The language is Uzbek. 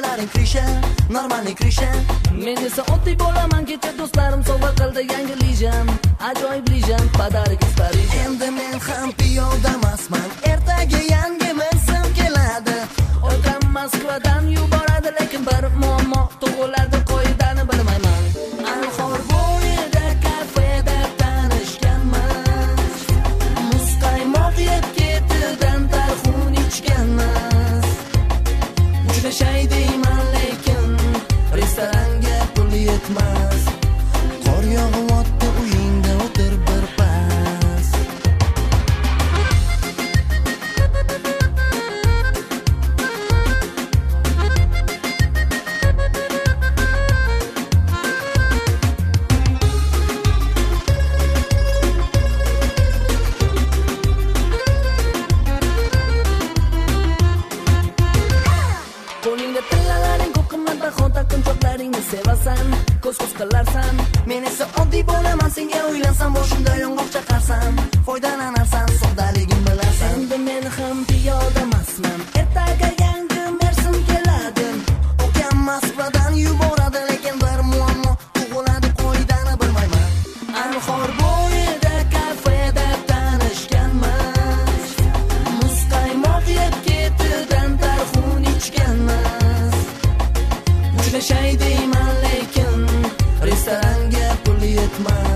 Pullarning krisha normalniy krisha men esa oddiy bolaman kecha do'stlarim sovg'a qildi yangi lijam ajoyib lijam подарок из парижа endi men ham piyodamasman ertaga yangi mavsum keladi. Otam moskvadan yuboradi lekin bir muammo tug'iladi. Qo'lingda tillalaring ko'p qimmatbaho taqinchoqlaringni sevasan ko'z ko'z qilarsan men esa oddiy bo'laman senga uylansam boshimda yong'oq chaqarsan foydalanarsan soddaligim bilasan endi men ham piyodamasman ertaga juda deyman lekin restoranga pul yetmas.